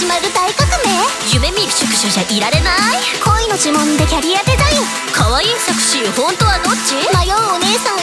始まる大革命。夢見る宿舎じゃいられない。恋の呪文でキャリアデザイン。可愛い作詞。本当はどっち？迷うお姉さん。